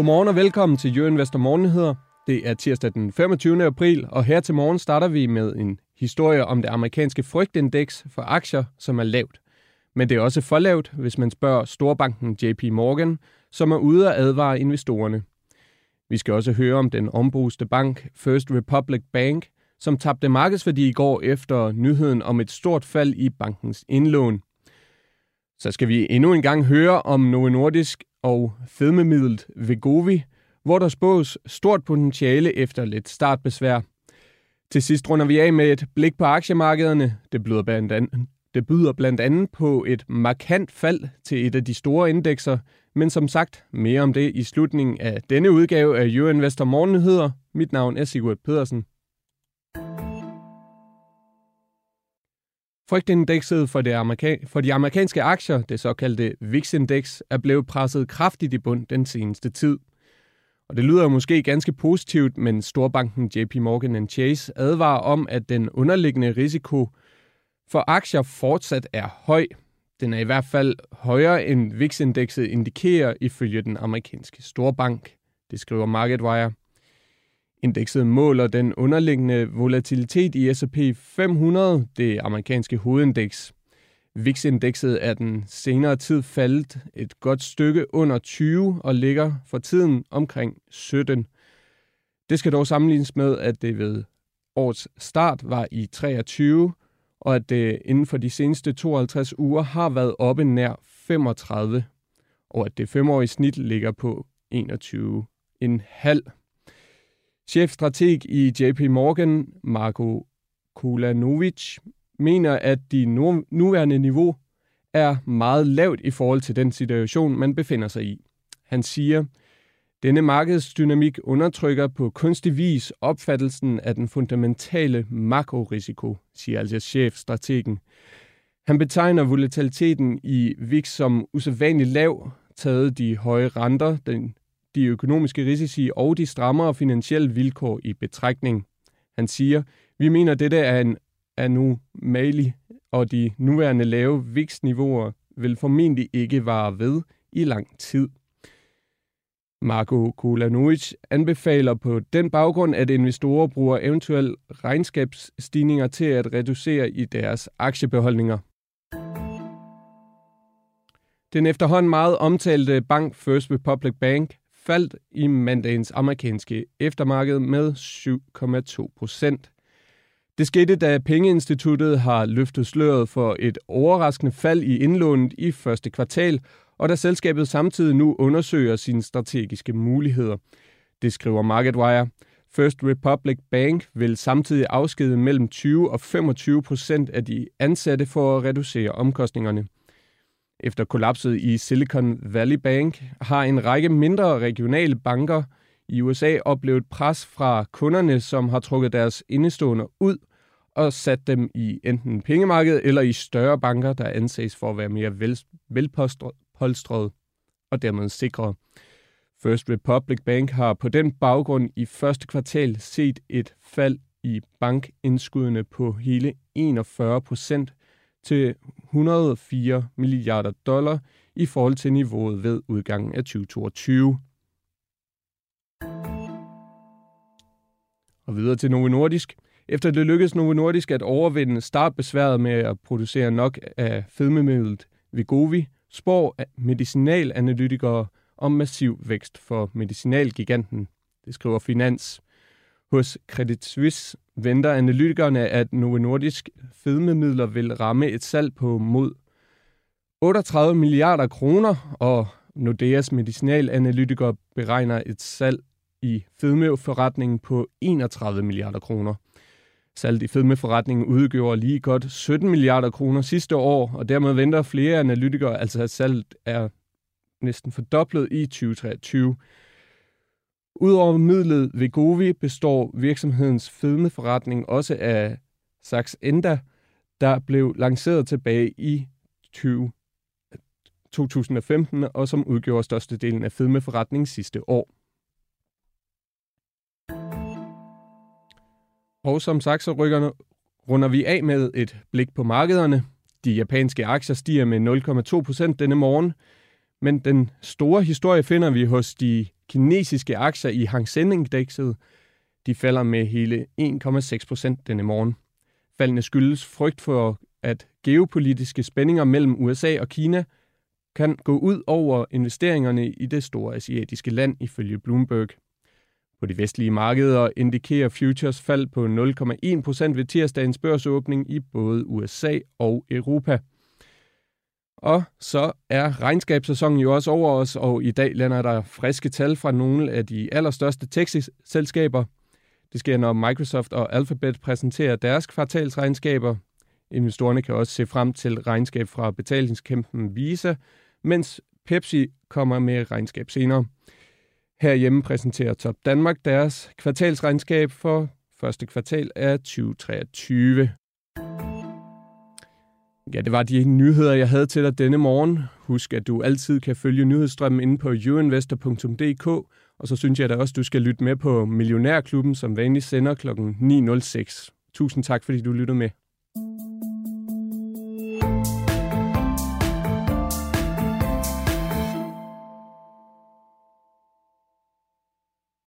Godmorgen og velkommen til Jørgen Vester Morgenheder. Det er tirsdag den 25. april, og her til morgen starter vi med en historie om det amerikanske frygtindeks for aktier, som er lavt. Men det er også for lavt, hvis man spørger storbanken JP Morgan, som er ude at advare investorerne. Vi skal også høre om den ombruste bank First Republic Bank, som tabte markedsværdi i går efter nyheden om et stort fald i bankens indlån. Så skal vi endnu en gang høre om Novo Nordisk og fedmemidlet Vegovi, hvor der spås stort potentiale efter lidt startbesvær. Til sidst runder vi af med et blik på aktiemarkederne. Det byder blandt andet, det byder blandt andet på et markant fald til et af de store indekser, men som sagt, mere om det i slutningen af denne udgave af Euro Investor Morgennyheder. Mit navn er Sigurd Pedersen. Frygtindekset for, det amerika- for de amerikanske aktier, det såkaldte VIX-indeks, er blevet presset kraftigt i bund den seneste tid. Og det lyder måske ganske positivt, men storbanken JP Morgan Chase advarer om, at den underliggende risiko for aktier fortsat er høj. Den er i hvert fald højere end VIX-indekset indikerer ifølge den amerikanske storbank. Det skriver MarketWire. Indekset måler den underliggende volatilitet i S&P 500, det amerikanske hovedindeks. VIX-indekset er den senere tid faldet et godt stykke under 20 og ligger for tiden omkring 17. Det skal dog sammenlignes med, at det ved årets start var i 23, og at det inden for de seneste 52 uger har været oppe nær 35, og at det femårige snit ligger på 21,5. Chefstrateg i JP Morgan, Marko Kulanovic, mener, at de nuværende niveau er meget lavt i forhold til den situation, man befinder sig i. Han siger, denne markedsdynamik undertrykker på kunstig vis opfattelsen af den fundamentale makrorisiko, siger altså chefstrategen. Han betegner volatiliteten i VIX som usædvanligt lav, taget de høje renter, den de økonomiske risici og de strammere finansielle vilkår i betragtning. Han siger, vi mener, dette er en anomali, og de nuværende lave vækstniveauer vil formentlig ikke vare ved i lang tid. Marco Kulanovic anbefaler på den baggrund, at investorer bruger eventuelle regnskabsstigninger til at reducere i deres aktiebeholdninger. Den efterhånden meget omtalte bank First Republic Bank faldt i mandagens amerikanske eftermarked med 7,2 procent. Det skete, da pengeinstituttet har løftet sløret for et overraskende fald i indlånet i første kvartal, og da selskabet samtidig nu undersøger sine strategiske muligheder. Det skriver MarketWire. First Republic Bank vil samtidig afskede mellem 20 og 25 procent af de ansatte for at reducere omkostningerne. Efter kollapset i Silicon Valley Bank har en række mindre regionale banker i USA oplevet pres fra kunderne, som har trukket deres indestående ud og sat dem i enten pengemarkedet eller i større banker, der anses for at være mere vel, velpolstrede og dermed sikre. First Republic Bank har på den baggrund i første kvartal set et fald i bankindskuddene på hele 41 procent til 104 milliarder dollar i forhold til niveauet ved udgangen af 2022. Og videre til Novo Nordisk. Efter det lykkedes Novo Nordisk at overvinde startbesværet med at producere nok af fedmemidlet Vigovi, spår medicinalanalytikere om massiv vækst for medicinalgiganten. Det skriver Finans. Hos Credit Suisse venter analytikerne, at Novo Nordisk fedmemidler vil ramme et salg på mod 38 milliarder kroner, og Nordeas medicinalanalytikere beregner et salg i fedmeforretningen på 31 milliarder kroner. Salget i fedmeforretningen udgjorde lige godt 17 milliarder kroner sidste år, og dermed venter flere analytikere, altså at salget er næsten fordoblet i 2023. Udover midlet Vegovi består virksomhedens fedmeforretning også af Saxenda, der blev lanceret tilbage i 20, 2015 og som udgjorde størstedelen af fedmeforretningen sidste år. Og som sagt, så rykker, runder vi af med et blik på markederne. De japanske aktier stiger med 0,2 procent denne morgen, men den store historie finder vi hos de kinesiske aktier i Hang Seng-indekset de falder med hele 1,6 procent denne morgen. Faldene skyldes frygt for, at geopolitiske spændinger mellem USA og Kina kan gå ud over investeringerne i det store asiatiske land, ifølge Bloomberg. På de vestlige markeder indikerer futures fald på 0,1 procent ved tirsdagens børsåbning i både USA og Europa. Og så er regnskabssæsonen jo også over os, og i dag lander der friske tal fra nogle af de allerstørste tech-selskaber. Det sker, når Microsoft og Alphabet præsenterer deres kvartalsregnskaber. Investorerne kan også se frem til regnskab fra betalingskæmpen Visa, mens Pepsi kommer med regnskab senere. Herhjemme præsenterer Top Danmark deres kvartalsregnskab for første kvartal af 2023. Ja, det var de nyheder, jeg havde til dig denne morgen. Husk, at du altid kan følge nyhedsstrømmen inde på youinvestor.dk, og så synes jeg da også, du skal lytte med på Millionærklubben, som vanligt sender kl. 9.06. Tusind tak, fordi du lyttede med.